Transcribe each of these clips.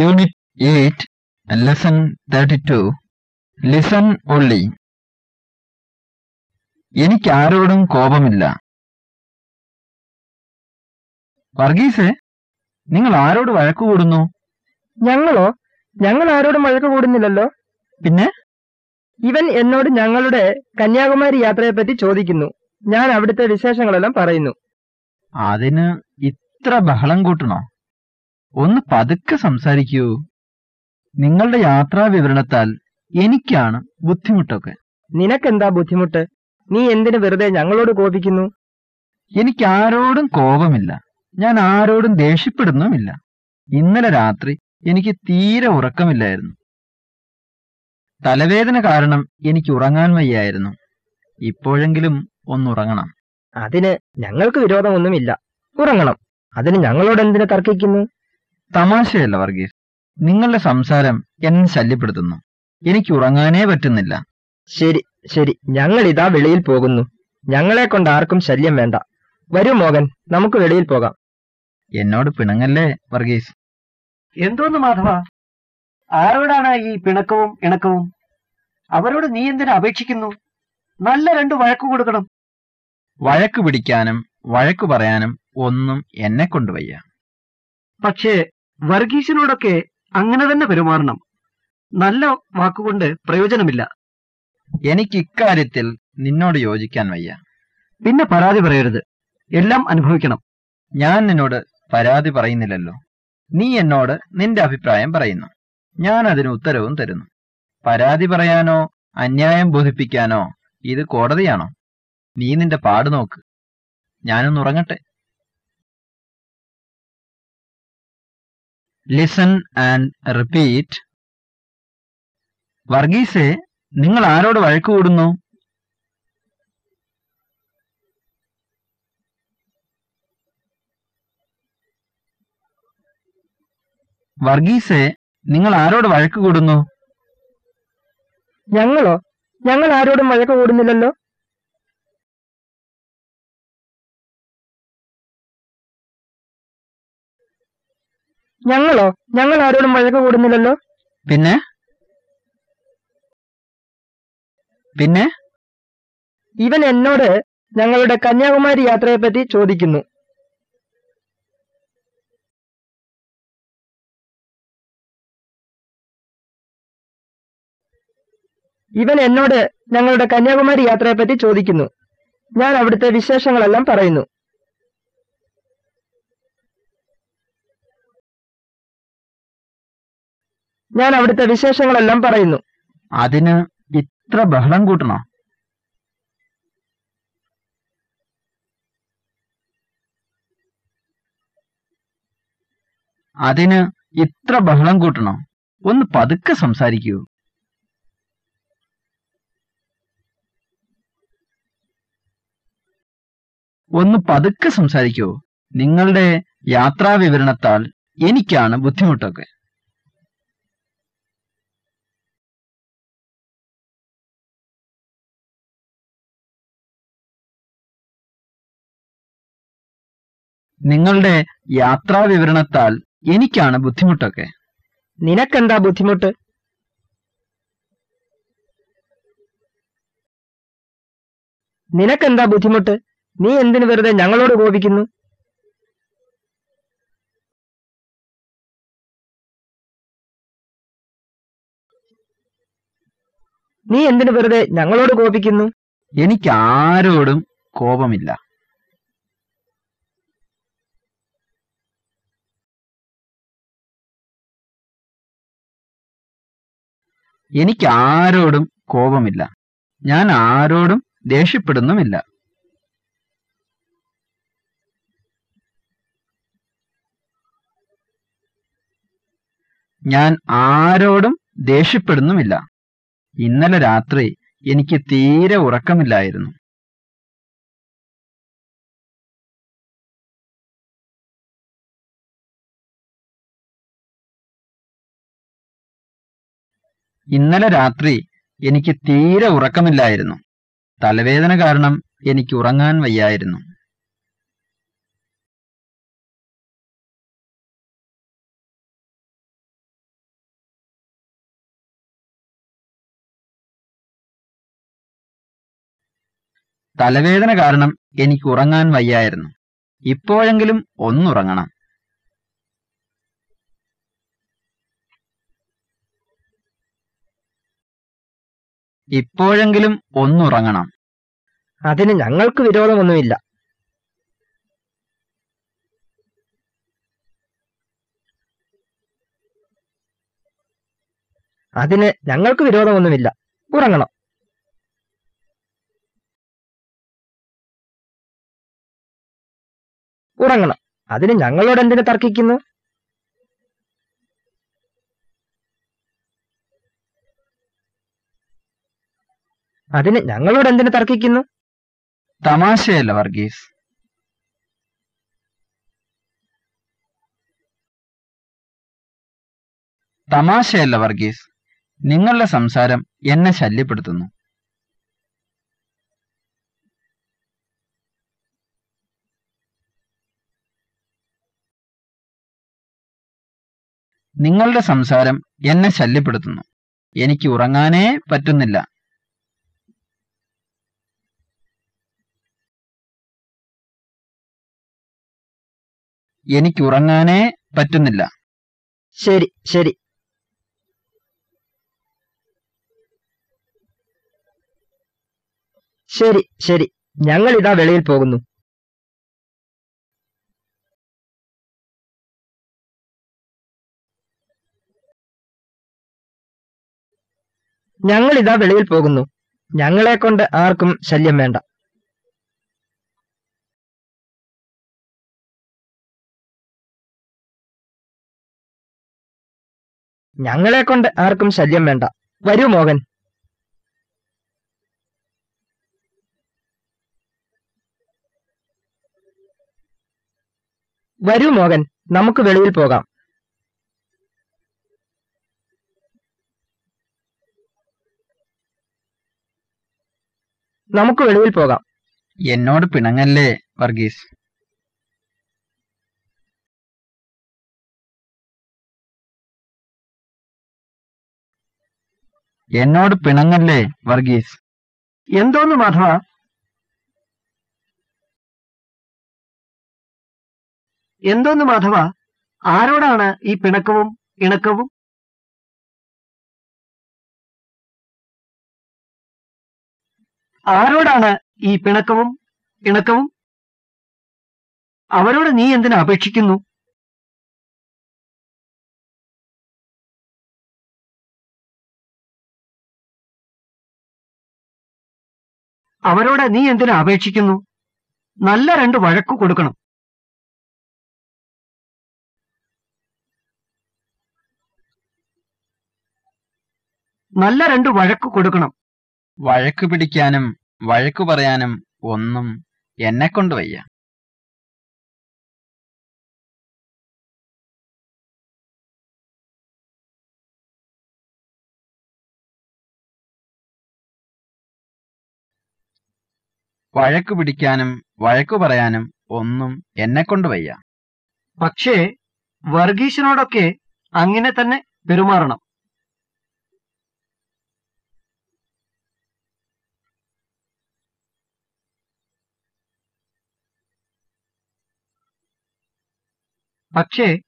Unit eight lesson thirty two listen only എനിക്ക് ആരോടും കോപമില്ല. വർഗീസെ നിങ്ങൾ ആരോട് വഴക്കു കൂടുന്നു? ഞങ്ങളോ? ഞങ്ങൾ ആരോടും വഴക്ക് കൂടുന്നില്ലല്ലോ? പിന്നെ? ഇവൻ എന്നോട് ഞങ്ങളുടെ കന്യാകുമാരി യാത്രയെപ്പറ്റി ചോദിക്കുന്നു. ഞാൻ അവിടുത്തെ വിശേഷങ്ങളെല്ലാം പറയുന്നു. അതിന് ഇത്ര ബഹളം കൂട്ടണോ? ഒന്ന് പതുക്കെ സംസാരിക്കൂ. നിങ്ങളുടെ യാത്രാ വിവരണത്താൽ എനിക്കാണ് ബുദ്ധിമുട്ടൊക്കെ. നിനക്കെന്താ ബുദ്ധിമുട്ട്? നീ എന്തിനു വെറുതെ ഞങ്ങളോട് കോപിക്കുന്നു? എനിക്ക് ആരോടും കോപമില്ല. ഞാൻ ആരോടും ദേഷ്യപ്പെടുന്നുമില്ല. ഇന്നലെ രാത്രി എനിക്ക് തീരെ ഉറക്കമില്ലായിരുന്നു. തലവേദന കാരണം എനിക്ക് ഉറങ്ങാൻ വയ്യായിരുന്നു. ഇപ്പോഴെങ്കിലും ഒന്നുറങ്ങണം അതിന് ഞങ്ങൾക്ക് വിരോധമൊന്നുമില്ല. ഉറങ്ങണം. അതിന് ഞങ്ങളോട് എന്തിനു തർക്കിക്കുന്നു? തമാശയല്ല വർഗീസ്. നിങ്ങളുടെ സംസാരം എന്നെ ശല്യപ്പെടുത്തുന്നു. എനിക്ക് ഉറങ്ങാനേ പറ്റുന്നില്ല. ശരി ശരി. ഞങ്ങൾ ഇതാ വെളിയിൽ പോകുന്നു. ഞങ്ങളെ കൊണ്ട് ആർക്കും ശല്യം വേണ്ട. വരൂ മോഹൻ. നമുക്ക് വെളിയിൽ പോകാം. എന്നോട് പിണങ്ങല്ലേ വർഗീസ്? എന്തോന്ന് മാധവ? ആരോടാണ് ഈ പിണക്കവും ഇണക്കവും? അവരോട് നീ എന്തിനു അപേക്ഷിക്കുന്നു? നല്ല രണ്ട് വഴക്കു കൊടുക്കണം. വഴക്ക് പിടിക്കാനും വഴക്കു പറയാനും ഒന്നും എന്നെ കൊണ്ടുവയ്യ. പക്ഷേ വർഗീസിനോടൊക്കെ അങ്ങനെ തന്നെ പെരുമാറണം. നല്ല വാക്കുകൊണ്ട് പ്രയോജനമില്ല. എനിക്ക് ഇക്കാര്യത്തിൽ നിന്നോട് യോജിക്കാൻ വയ്യ. പിന്നെ പരാതി പറയരുത്. എല്ലാം അനുഭവിക്കണം. ഞാൻ നിന്നോട് പരാതി പറയുന്നില്ലല്ലോ. നീ എന്നോട് നിന്റെ അഭിപ്രായം പറയുന്നു. ഞാൻ അതിന് ഉത്തരവും തരുന്നു. പരാതി പറയാനോ അന്യായം ബോധിപ്പിക്കാനോ ഇത് കോടതിയാണോ? നീ നിന്റെ പാട് നോക്ക്. ഞാനൊന്ന് ലിസൺ ആൻഡ് റിപ്പീറ്റ് വർഗീസെ നിങ്ങൾ ആരോട് വഴക്ക് കൂടുന്നു? വർഗീസെ നിങ്ങൾ ആരോട് വഴക്ക് കൂടുന്നു? ഞങ്ങളോ? ഞങ്ങൾ ആരോടും വഴക്ക് കൂടുന്നില്ലല്ലോ? ഞങ്ങളോ? ഞങ്ങൾ ആരോടും വഴക്ക് കൂടുന്നില്ലല്ലോ? പിന്നെ? പിന്നെ? ഇവൻ എന്നോട് ഞങ്ങളുടെ കന്യാകുമാരി യാത്രയെപ്പറ്റി ചോദിക്കുന്നു. ഇവൻ എന്നോട് ഞങ്ങളുടെ കന്യാകുമാരി യാത്രയെപ്പറ്റി ചോദിക്കുന്നു. ഞാൻ അവിടുത്തെ വിശേഷങ്ങളെല്ലാം പറയുന്നു. ഞാൻ അവിടുത്തെ വിശേഷങ്ങളെല്ലാം പറയുന്നു. അതിന് ഇത്ര ബഹളം കൂട്ടണോ? അതിന് ഇത്ര ബഹളം കൂട്ടണോ? ഒന്ന് പതുക്കെ സംസാരിക്കൂ. ഒന്ന് പതുക്കെ സംസാരിക്കൂ. നിങ്ങളുടെ യാത്രാ വിവരണത്താൽ എനിക്കാണ് ബുദ്ധിമുട്ടൊക്കെ. നിങ്ങളുടെ യാത്രാ വിവരണത്താൽ എനിക്കാണ് ബുദ്ധിമുട്ടൊക്കെ. നിനക്കെന്താ ബുദ്ധിമുട്ട്? നിനക്കെന്താ ബുദ്ധിമുട്ട്? നീ എന്തിനു വെറുതെ ഞങ്ങളോട് കോപിക്കുന്നു? നീ എന്തിനു വെറുതെ ഞങ്ങളോട് കോപിക്കുന്നു? എനിക്ക് ആരോടും കോപമില്ല. എനിക്ക് ആരോടും കോപമില്ല. ഞാൻ ആരോടും ദേഷ്യപ്പെടുന്നുമില്ല. ഞാൻ ആരോടും ദേഷ്യപ്പെടുന്നുമില്ല. ഇന്നലെ രാത്രി എനിക്ക് തീരെ ഉറക്കമില്ലായിരുന്നു. ഇന്നലെ രാത്രി എനിക്ക് തീരെ ഉറക്കമില്ലായിരുന്നു. തലവേദന കാരണം എനിക്ക് ഉറങ്ങാൻ വയ്യായിരുന്നു. തലവേദന കാരണം എനിക്ക് ഉറങ്ങാൻ വയ്യായിരുന്നു. ഇപ്പോഴെങ്കിലും ഒന്നുറങ്ങണം. ഇപ്പോഴെങ്കിലും ഒന്നുറങ്ങണം. അതിന് ഞങ്ങൾക്ക് വിരോധമൊന്നുമില്ല. അതിന് ഞങ്ങൾക്ക് വിരോധമൊന്നുമില്ല. ഉറങ്ങണം. ഉറങ്ങണം. അതിന് ഞങ്ങളോട് എന്തിനു തർക്കിക്കുന്നു? അതിന് ഞങ്ങളോട് എന്തിനു തർക്കിക്കുന്നു? തമാശയല്ല വർഗീസ്. തമാശയല്ല വർഗീസ്. നിങ്ങളുടെ സംസാരം എന്നെ ശല്യപ്പെടുത്തുന്നു. നിങ്ങളുടെ സംസാരം എന്നെ ശല്യപ്പെടുത്തുന്നു. എനിക്ക് ഉറങ്ങാനേ പറ്റുന്നില്ല. എനിക്ക് ഉറങ്ങാനേ പറ്റുന്നില്ല. ശരി ശരി. ശരി ശരി. ഞങ്ങൾ ഇതാ വെളിയിൽ പോകുന്നു. ഞങ്ങൾ ഇതാ വെളിയിൽ പോകുന്നു. ഞങ്ങളെ കൊണ്ട് ആർക്കും ശല്യം വേണ്ട. ഞങ്ങളെ കൊണ്ട് ആർക്കും ശല്യം വേണ്ട. വരൂ മോഹൻ. വരൂ മോഹൻ നമുക്ക് വെളിയിൽ പോകാം. നമുക്ക് വെളിയിൽ പോകാം. എന്നോട് പിണങ്ങല്ലേ വർഗീസ്? എന്നോട് പിണങ്ങല്ലേ വർഗീസ്? എന്തോന്ന് മാധവ? എന്തോന്ന് മാധവ? ആരോടാണ് ഈ പിണക്കവും ഇണക്കവും? ആരോടാണ് ഈ പിണക്കവും ഇണക്കവും? അവരോട് നീ എന്തിനു അപേക്ഷിക്കുന്നു? അവരോട് നീ എന്തിനു അപേക്ഷിക്കുന്നു? നല്ല രണ്ട് വഴക്കു കൊടുക്കണം. നല്ല രണ്ട് വഴക്കു കൊടുക്കണം. വഴക്കു പിടിക്കാനും വഴക്കു പറയാനും ഒന്നും എന്നെക്കൊണ്ട് വയ്യ വഴക്കു പിടിക്കാനും വഴക്കു പറയാനും ഒന്നും എന്നെക്കൊണ്ട് വയ്യ. പക്ഷേ വർഗീസിനോടൊക്കെ അങ്ങനെ തന്നെ പെരുമാറണം. പക്ഷേ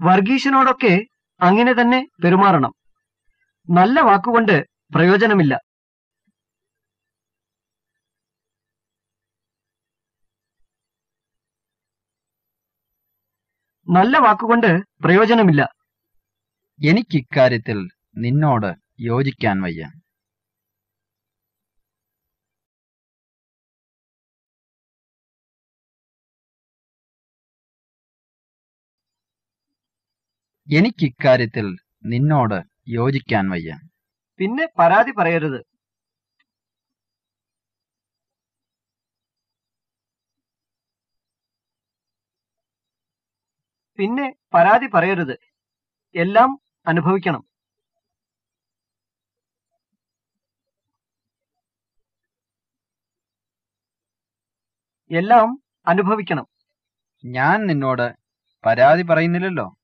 വർഗീസിനോടൊക്കെ അങ്ങനെ തന്നെ പെരുമാറണം. നല്ല വാക്കുകൊണ്ട് പ്രയോജനമില്ല. നല്ല വാക്കുകൊണ്ട് പ്രയോജനമില്ല. എനിക്ക് എനിക്കിക്കാര്യത്തിൽ നിന്നോട് യോജിക്കാൻ വയ്യ. എനിക്ക് എനിക്കിക്കാര്യത്തിൽ നിന്നോട് യോജിക്കാൻ വയ്യ. പിന്നെ പരാതി പറയരുത്. പിന്നെ പരാതി പറയരുത്. എല്ലാം അനുഭവിക്കണം. എല്ലാം അനുഭവിക്കണം. ഞാൻ നിന്നോട് പരാതി പറയുന്നില്ലല്ലോ.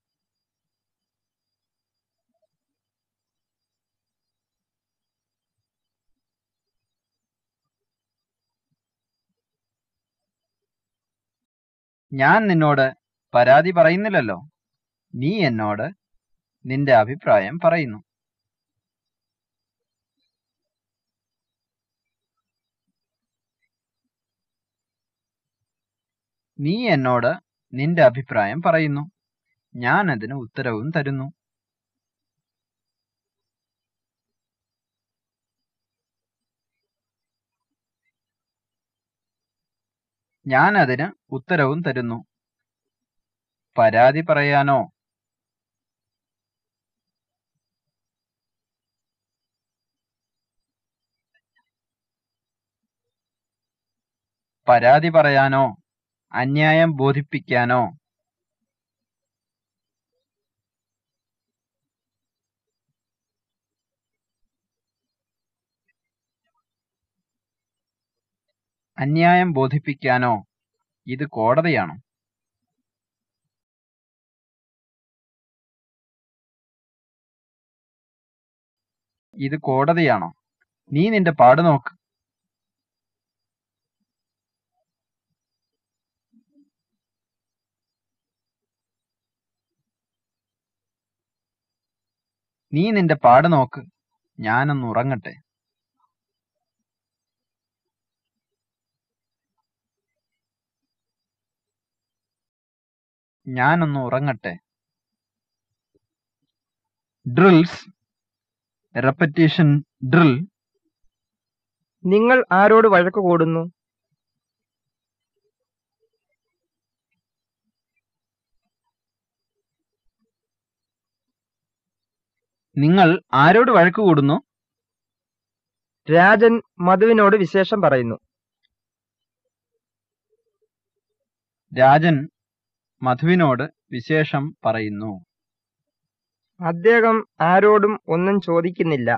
ഞാൻ നിന്നോട് പരാതി പറയുന്നില്ലല്ലോ. നീ എന്നോട് നിന്റെ അഭിപ്രായം പറയുന്നു. നീ എന്നോട് നിന്റെ അഭിപ്രായം പറയുന്നു. ഞാൻ അതിന് ഉത്തരവും തരുന്നു. ഞാൻ അതിന് ഉത്തരവും തരുന്നു. പരാതി പറയാനോ? പരാതി പറയാനോ? അന്യായം ബോധിപ്പിക്കാനോ? അന്യായം ബോധിപ്പിക്കാനോ? ഇത് കോടതിയാണോ? ഇത് കോടതിയാണോ? നീ നിന്റെ പാട് നോക്ക്. നീ നിന്റെ പാട് നോക്ക്. ഞാനൊന്ന് ഉറങ്ങട്ടെ. ഞാനൊന്ന് ഉറങ്ങട്ടെ. ഡ്രിൽസ് റെപ്പറ്റീഷൻ ഡ്രിൽ നിങ്ങൾ ആരോട് വഴക്ക് കൂടുന്നു? നിങ്ങൾ ആരോട് വഴക്ക് കൂടുന്നു? രാജൻ മധുവിനോട് വിശേഷം പറയുന്നു. രാജൻ മധുവിനോട് വിശേഷം പറയുന്നു. അദ്ദേഹം ആരോടും ഒന്നും ചോദിക്കുന്നില്ല.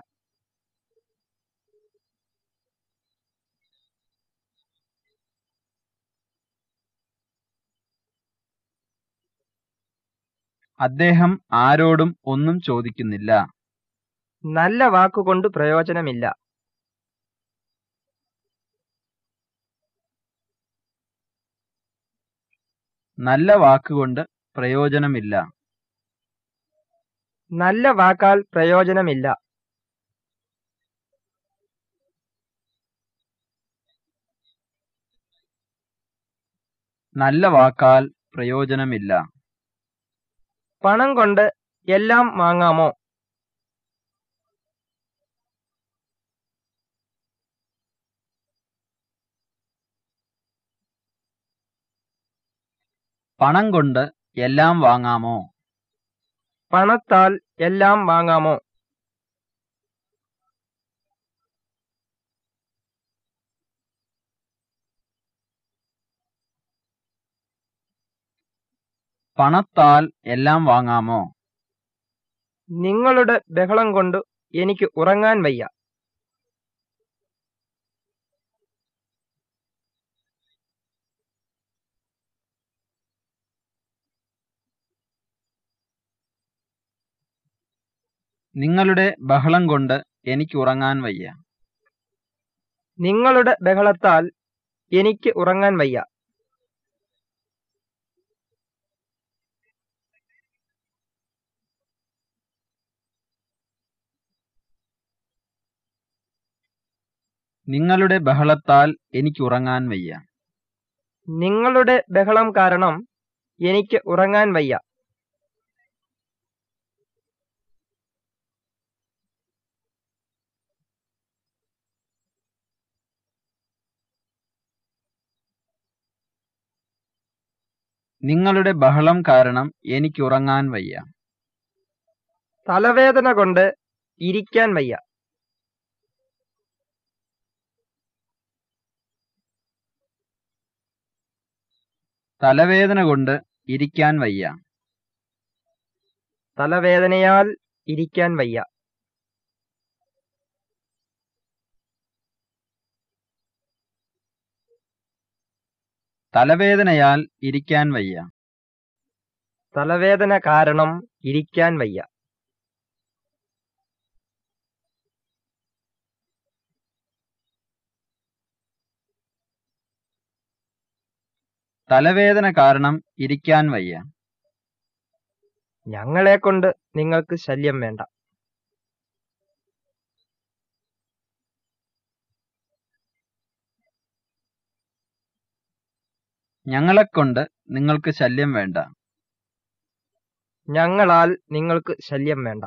അദ്ദേഹം ആരോടും ഒന്നും ചോദിക്കുന്നില്ല. നല്ല വാക്കുകൊണ്ട് പ്രയോജനമില്ല. നല്ല വാക്കുകൊണ്ട് പ്രയോജനമില്ല. നല്ല വാക്കാൽ പ്രയോജനമില്ല. നല്ല വാക്കാൽ പ്രയോജനമില്ല. പണം കൊണ്ട് എല്ലാം വാങ്ങാമോ? പണം കൊണ്ട് എല്ലാം വാങ്ങാമോ? പണത്താൽ എല്ലാം വാങ്ങാമോ? പണത്താൽ എല്ലാം വാങ്ങാമോ? നിങ്ങളുടെ ബഹളം കൊണ്ട് എനിക്ക് ഉറങ്ങാൻ വയ്യ. നിങ്ങളുടെ ബഹളം കൊണ്ട് എനിക്ക് ഉറങ്ങാൻ വയ്യ. നിങ്ങളുടെ ബഹളത്താൽ എനിക്ക് ഉറങ്ങാൻ വയ്യ. നിങ്ങളുടെ ബഹളത്താൽ എനിക്ക് ഉറങ്ങാൻ വയ്യ. നിങ്ങളുടെ ബഹളം കാരണം എനിക്ക് ഉറങ്ങാൻ വയ്യ. നിങ്ങളുടെ ബഹളം കാരണം എനിക്ക് ഉറങ്ങാൻ വയ്യ. തലവേദന കൊണ്ട് ഇരിക്കാൻ വയ്യ. തലവേദന കൊണ്ട് ഇരിക്കാൻ വയ്യ. തലവേദനയാൽ ഇരിക്കാൻ വയ്യ. തലവേദനയാൽ ഇരിക്കാൻ വയ്യ. തലവേദന കാരണം ഇരിക്കാൻ വയ്യ. തലവേദന കാരണം ഇരിക്കാൻ വയ്യ. ഞങ്ങളെ കൊണ്ട് നിങ്ങൾക്ക് ശല്യം വേണ്ട. ഞങ്ങളെക്കൊണ്ട് നിങ്ങൾക്ക് ശല്യം വേണ്ട. ഞങ്ങളാൽ നിങ്ങൾക്ക് ശല്യം വേണ്ട.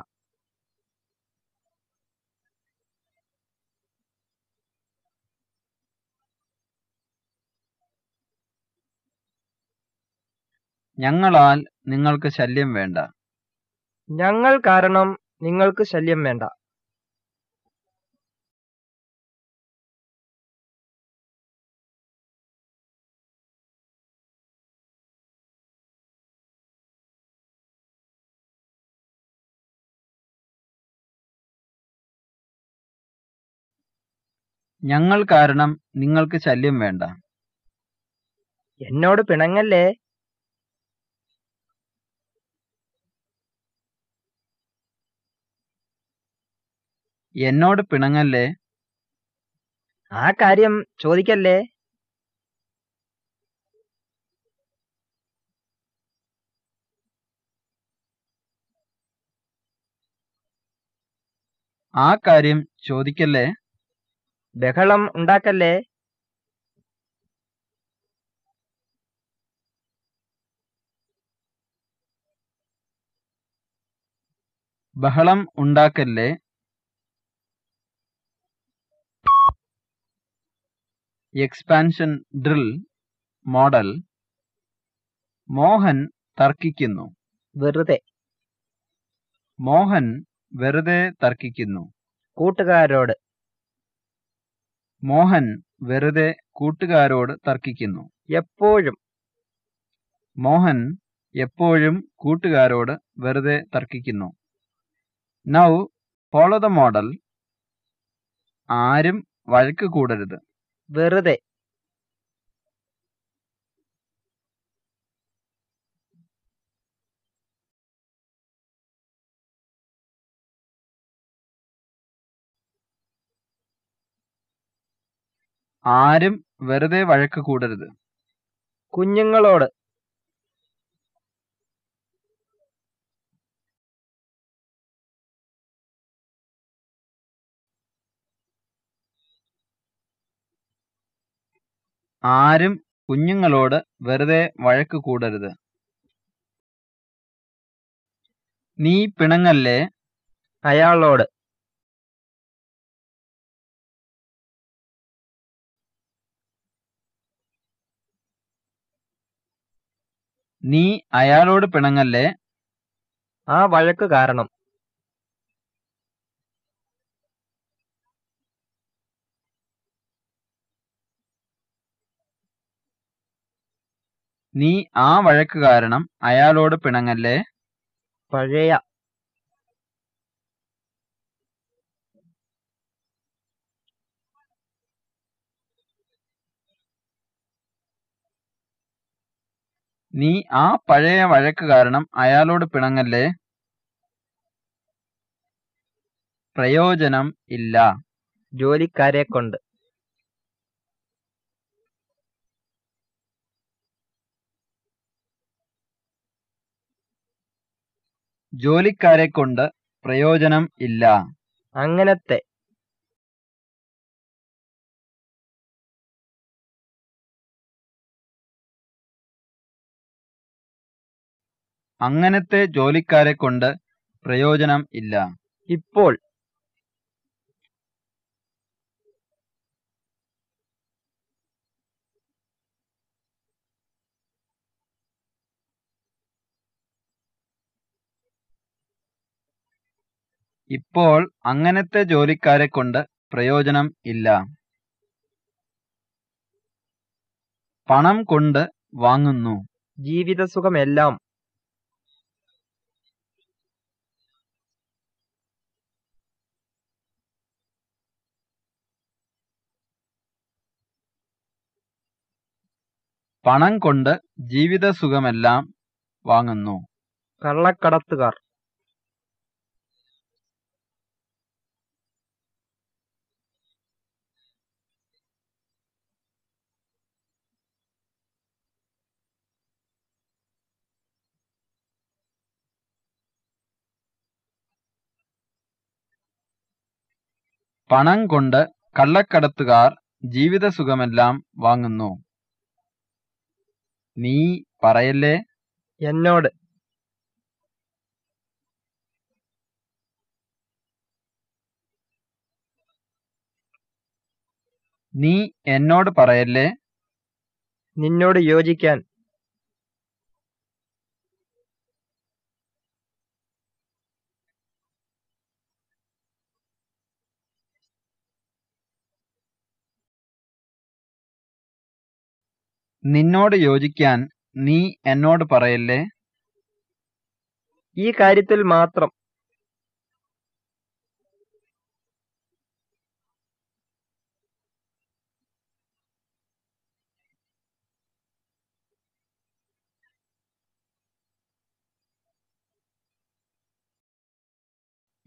ഞങ്ങളാൽ നിങ്ങൾക്ക് ശല്യം വേണ്ട. ഞങ്ങൾ കാരണം നിങ്ങൾക്ക് ശല്യം വേണ്ട. ഞങ്ങൾ കാരണം നിങ്ങൾക്ക് ശല്യം വേണ്ട. എന്നോട് പിണങ്ങല്ലേ? എന്നോട് പിണങ്ങല്ലേ? ആ കാര്യം ചോദിക്കല്ലേ? ആ കാര്യം ചോദിക്കല്ലേ? ബഹളം ഉണ്ടാക്കല്ലേ? ബഹളം ഉണ്ടാക്കല്ലേ? Expansion drill model. മോഹൻ തർക്കിക്കുന്നു. വെറുതെ. മോഹൻ വെറുതെ തർക്കിക്കുന്നു. കൂട്ടുകാരോട്. മോഹൻ വെറുതെ കൂട്ടുകാരോട് തർക്കിക്കുന്നു. എപ്പോഴും. മോഹൻ എപ്പോഴും കൂട്ടുകാരോട് വെറുതെ തർക്കിക്കുന്നു. നൗ ഫോളോ ദ മോഡൽ ആരും വഴക്ക് കൂടരുത്. വെറുതെ. ആരും വെറുതെ വഴക്ക് കൂടരുത്. കുഞ്ഞുങ്ങളോട് ആരും കുഞ്ഞുങ്ങളോട് വെറുതെ വഴക്ക് കൂടരുത്. നീ പിണങ്ങല്ലേ? അയാളോട് നീ അയാളോട് പിണങ്ങല്ലേ? ആ വഴക്ക് കാരണം. നീ ആ വഴക്ക് കാരണം അയാളോട് പിണങ്ങല്ലേ? പഴയ നീ ആ പഴയ വഴക്ക് കാരണം അയാളോട് പിണങ്ങല്ലേ? പ്രയോജനം ഇല്ല. ജോലിക്കാരെ കൊണ്ട്. ജോലിക്കാരെ കൊണ്ട് പ്രയോജനം ഇല്ല. അങ്ങനത്തെ അങ്ങനത്തെ ജോലിക്കാരെ കൊണ്ട് പ്രയോജനം ഇല്ല. ഇപ്പോൾ ഇപ്പോൾ അങ്ങനത്തെ ജോലിക്കാരെ കൊണ്ട് പ്രയോജനം ഇല്ല. പണം കൊണ്ട് വാങ്ങുന്നു. ജീവിതസുഖമെല്ലാം പണം കൊണ്ട് ജീവിതസുഖമെല്ലാം വാങ്ങുന്നു. കള്ളക്കടത്തുകാർ. പണം കൊണ്ട് കള്ളക്കടത്തുകാർ ജീവിതസുഖമെല്ലാം വാങ്ങുന്നു. നീ പറയല്ലേ? എന്നോട്. നീ എന്നോട് പറയല്ലേ? നിന്നോട് യോജിക്കാൻ. നിന്നോട് യോജിക്കാൻ നീ എന്നോട് പറയല്ലേ? ഈ കാര്യത്തിൽ മാത്രം.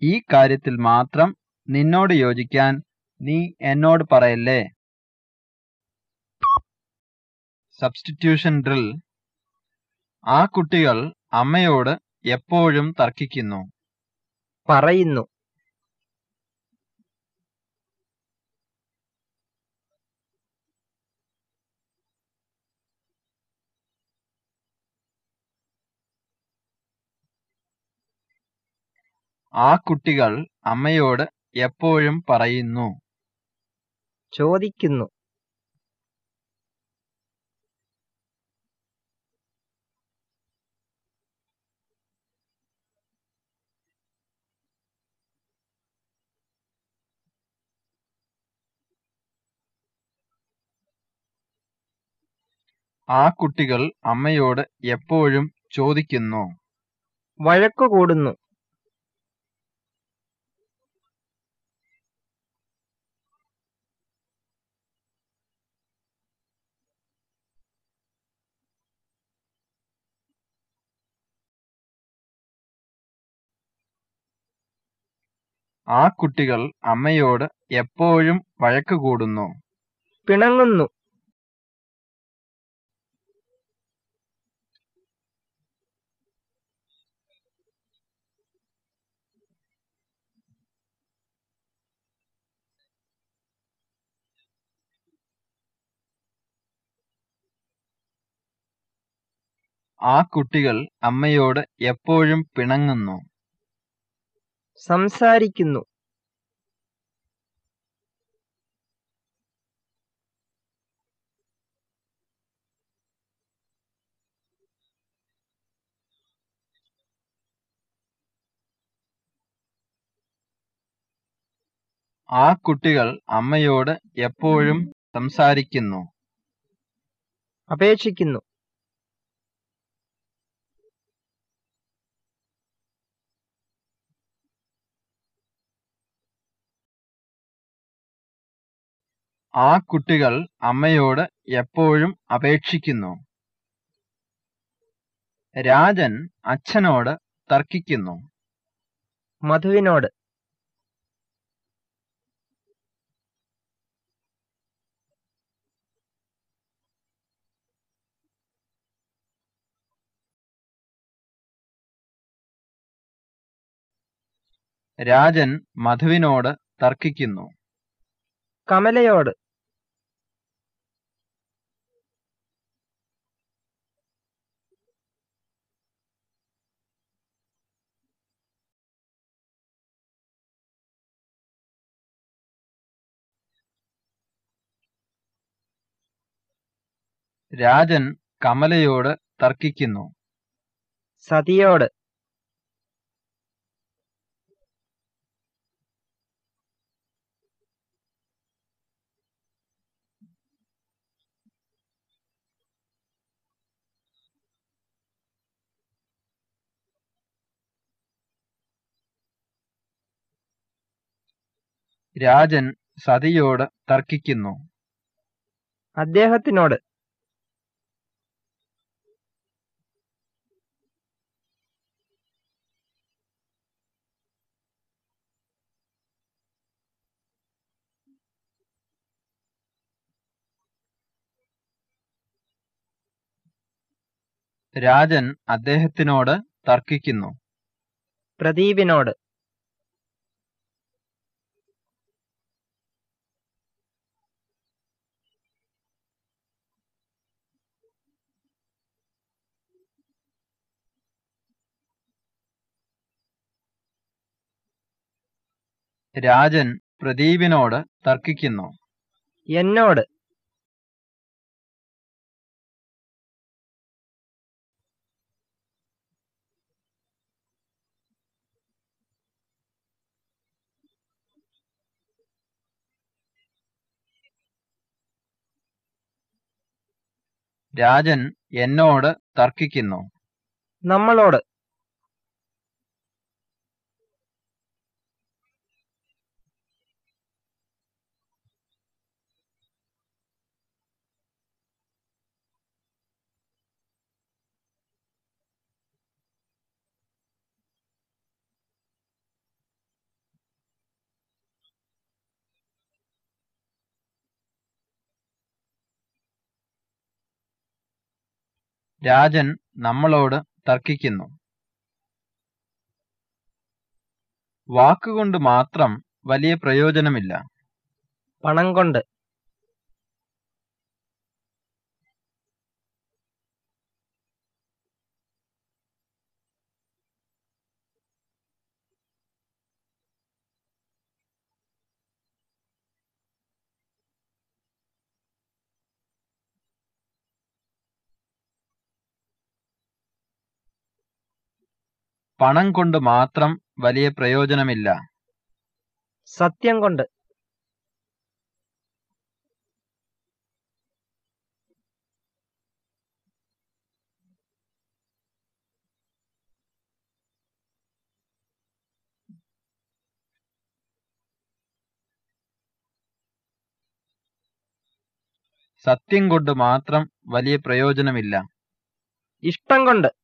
ഈ കാര്യത്തിൽ മാത്രം നിന്നോട് യോജിക്കാൻ നീ എന്നോട് പറയല്ലേ? സബ്സ്റ്റിറ്റ്യൂഷൻ ഡ്രിൽ ആ കുട്ടികൾ അമ്മയോട് എപ്പോഴും തർക്കിക്കുന്നു. പറയുന്നു. ആ കുട്ടികൾ അമ്മയോട് എപ്പോഴും പറയുന്നു. ചോദിക്കുന്നു. ആ കുട്ടികൾ അമ്മയോട് എപ്പോഴും ചോദിക്കുന്നു. വഴക്കു കൂടുന്നു. ആ കുട്ടികൾ അമ്മയോട് എപ്പോഴും വഴക്കുകൂടുന്നു പിണങ്ങുന്നു. ആ കുട്ടികൾ അമ്മയോട് എപ്പോഴും പിണങ്ങുന്നു. സംസാരിക്കുന്നു. ആ കുട്ടികൾ അമ്മയോട് എപ്പോഴും സംസാരിക്കുന്നു. അപേക്ഷിക്കുന്നു. ആ കുട്ടികൾ അമ്മയോട് എപ്പോഴും അപേക്ഷിക്കുന്നു. രാജൻ അച്ഛനോട് തർക്കിക്കുന്നു. മധുവിനോട്. രാജൻ മധുവിനോട് തർക്കിക്കുന്നു. കമലയോട്. രാജൻ കമലയോട് തർക്കിക്കുന്നു. സതിയോട്. രാജൻ സതിയോട് തർക്കിക്കുന്നു. അദ്ദേഹത്തിനോട്. രാജൻ അദ്ദേഹത്തിനോട് തർക്കിക്കുന്നു. പ്രദീപിനോട്. രാജൻ പ്രദീപിനോട് തർക്കിക്കുന്നു. എന്നോട്. രാജൻ എന്നോട് തർക്കിക്കുന്നു. നമ്മളോട് രാജൻ നമ്മളോട് തർക്കിക്കുന്നു. വാക്കുകൊണ്ട് മാത്രം വലിയ പ്രയോജനമില്ല. പണം കൊണ്ട്. പണം കൊണ്ട് മാത്രം വലിയ പ്രയോജനമില്ല. സത്യം കൊണ്ട്. സത്യം കൊണ്ട് മാത്രം വലിയ പ്രയോജനമില്ല. ഇഷ്ടം കൊണ്ട്.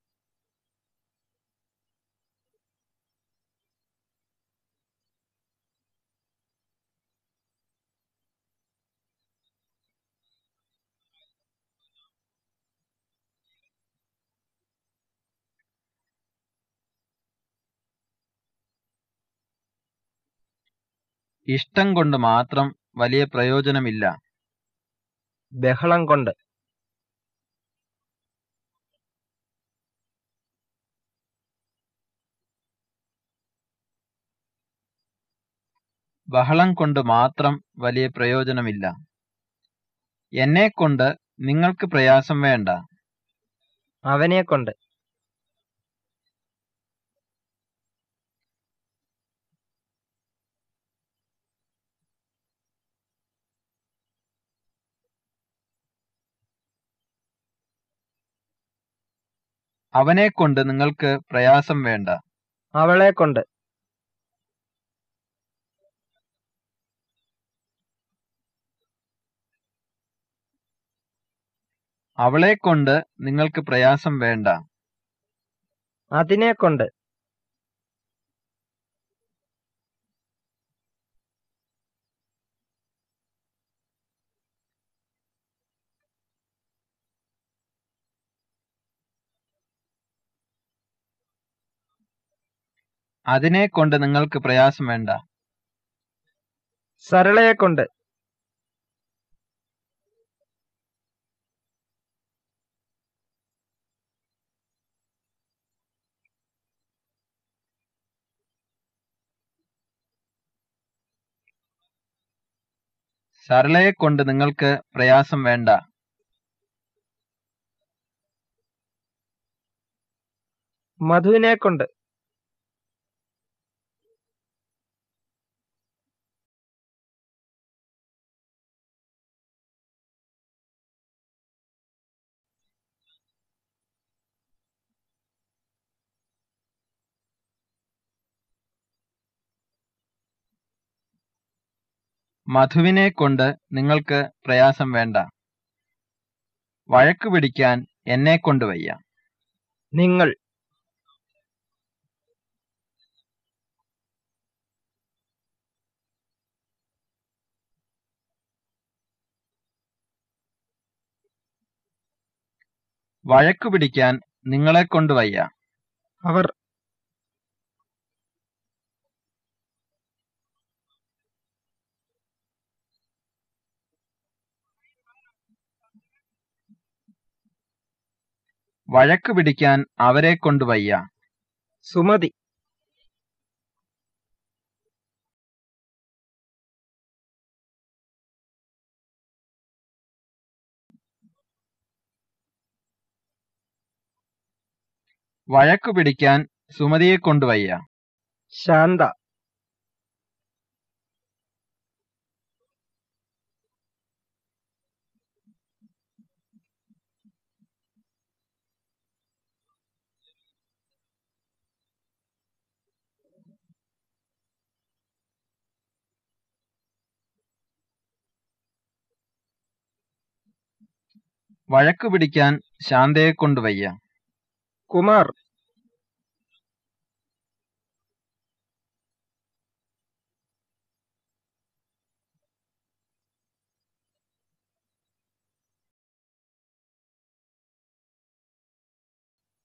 ഇഷ്ടം കൊണ്ട് മാത്രം വലിയ പ്രയോജനമില്ല. ബഹളം കൊണ്ട്. ബഹളം കൊണ്ട് മാത്രം വലിയ പ്രയോജനമില്ല. എന്നെ കൊണ്ട് നിങ്ങൾക്ക് പ്രയാസം വേണ്ട. അവനെ കൊണ്ട്. അവനെക്കൊണ്ട് നിങ്ങൾക്ക് പ്രയാസം വേണ്ട. അവളെ കൊണ്ട് അവളെ കൊണ്ട് നിങ്ങൾക്ക് പ്രയാസം വേണ്ട. അതിനെ അതിനെക്കൊണ്ട് നിങ്ങൾക്ക് പ്രയാസം വേണ്ട. സരളയെ കൊണ്ട് സരളയെക്കൊണ്ട് നിങ്ങൾക്ക് പ്രയാസം വേണ്ട. മധുവിനെ കൊണ്ട് മധുവിനെക്കൊണ്ട് നിങ്ങൾക്ക് പ്രയാസം വേണ്ട. വഴക്ക് പിടിക്കാൻ എന്നെക്കൊണ്ട് വയ്യ. നിങ്ങൾ. വഴക്കു പിടിക്കാൻ നിങ്ങളെ വയ്യ. അവർ വഴക്ക് പിടിക്കാൻ അവരെ കൊണ്ടുവയ്യ. സുമതി. വഴക്കു പിടിക്കാൻ സുമതിയെക്കൊണ്ട് വയ്യ ശാന്ത. വഴക്കു പിടിക്കാൻ ശാന്തയെ കൊണ്ടുവയ്യ കുമാർ.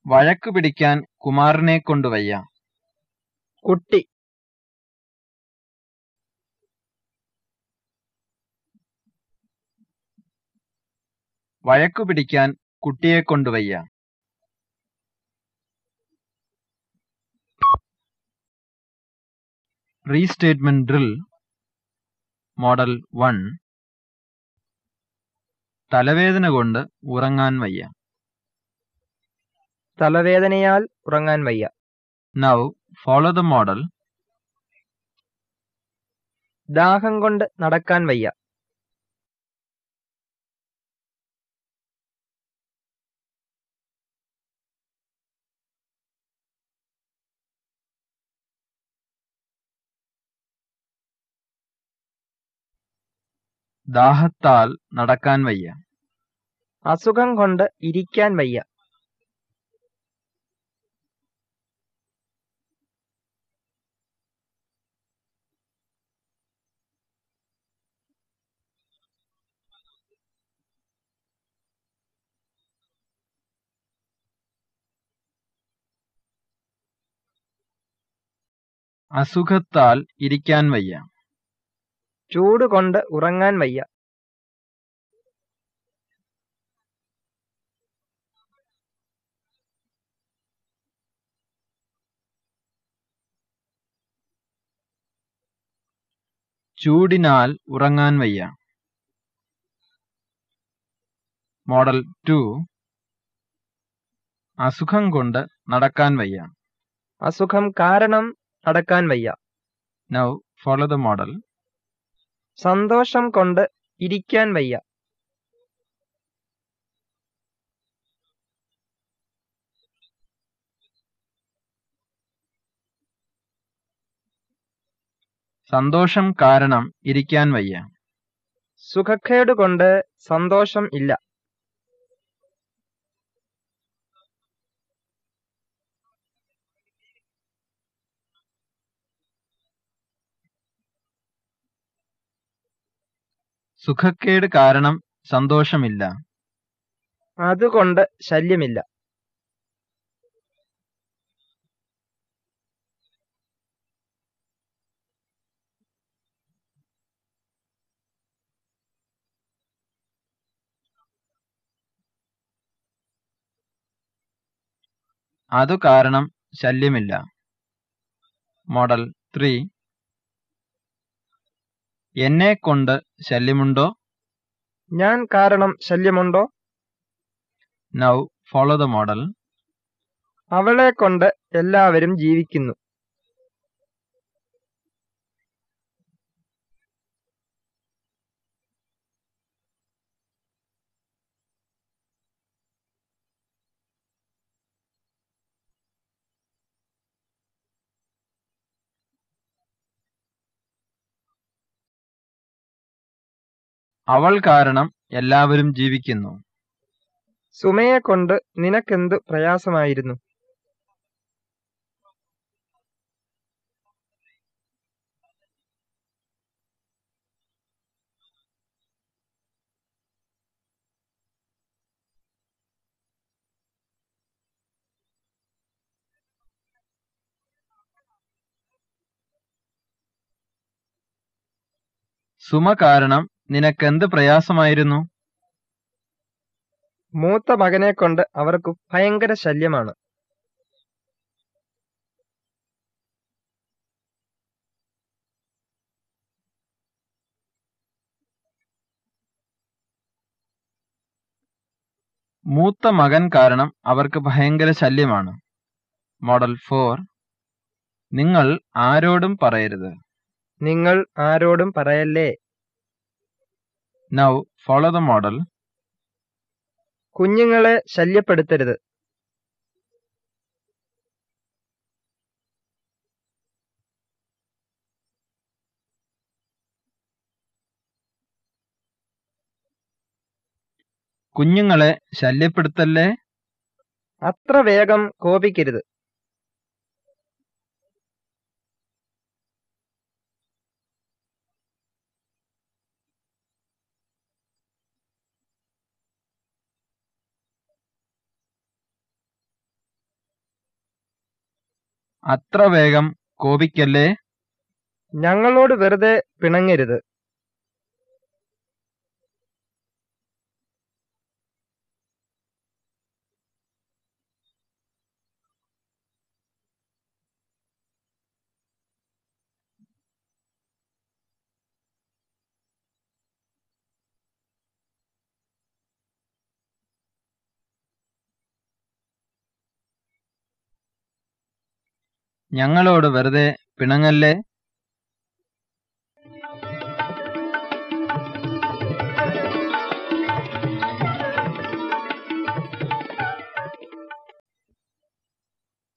വഴക്കു പിടിക്കാൻ കുമാറിനെ കൊണ്ടുവയ്യ കുട്ടി. വഴക്കു പിടിക്കാൻ കുട്ടിയെ കൊണ്ടുവയ്യ. Restatement drill model one. തലവേദന കൊണ്ട് ഉറങ്ങാൻ വയ്യ. തലവേദനയാൽ ഉറങ്ങാൻ വയ്യ. നൗ ഫോളോ ദ മോഡൽ ദാഹം കൊണ്ട് നടക്കാൻ വയ്യ. ദാഹത്താൽ നടക്കാൻ വയ്യ. അസുഖം കൊണ്ട് ഇരിക്കാൻ വയ്യ. അസുഖത്താൽ ഇരിക്കാൻ വയ്യ. ചൂട് കൊണ്ട് ഉറങ്ങാൻ വയ്യ. ചൂടിനാൽ ഉറങ്ങാൻ വയ്യ. Model two. അസുഖം കൊണ്ട് നടക്കാൻ വയ്യ. അസുഖം കാരണം നടക്കാൻ വയ്യ. നൗ ഫോളോ ദ മോഡൽ സന്തോഷം കൊണ്ട് ഇരിക്കാൻ വയ്യ. സന്തോഷം കാരണം ഇരിക്കാൻ വയ്യ. സുഖക്കേട് കൊണ്ട് സന്തോഷം ഇല്ല. സുഖക്കേട് കാരണം സന്തോഷമില്ല. അതുകൊണ്ട് ശല്യമില്ല. അതു കാരണം ശല്യമില്ല. Model three. എന്നെ കൊണ്ട് ശല്യമുണ്ടോ? ഞാൻ കാരണം ശല്യമുണ്ടോ? നൗ ഫോളോ ദ മോഡൽ അവളെ കൊണ്ട് എല്ലാവരും ജീവിക്കുന്നു. അവൾ കാരണം എല്ലാവരും ജീവിക്കുന്നു. സുമയെ കൊണ്ട് നിനക്കെന്തു പ്രയാസമായിരുന്നു? സുമ കാരണം നിനക്കെന്ത് പ്രയാസമായിരുന്നു? മൂത്ത മകനെ കൊണ്ട് അവർക്ക് ഭയങ്കര ശല്യമാണ്. മൂത്ത മകൻ കാരണം അവർക്ക് ഭയങ്കര ശല്യമാണ്. മോഡൽ ഫോർ നിങ്ങൾ ആരോടും പറയരുത്. നിങ്ങൾ ആരോടും പറയല്ലേ? നൗ ഫോളോ ദ മോഡൽ കുഞ്ഞുങ്ങളെ ശല്യപ്പെടുത്തരുത്. കുഞ്ഞുങ്ങളെ ശല്യപ്പെടുത്തല്ലേ? അത്ര വേഗം കോപിക്കരുത്. അത്ര വേഗം കോപിക്കല്ലേ? ഞങ്ങളോട് വെറുതെ പിണങ്ങരുത്. ഞങ്ങളോട് വെറുതെ പിണങ്ങല്ലേ?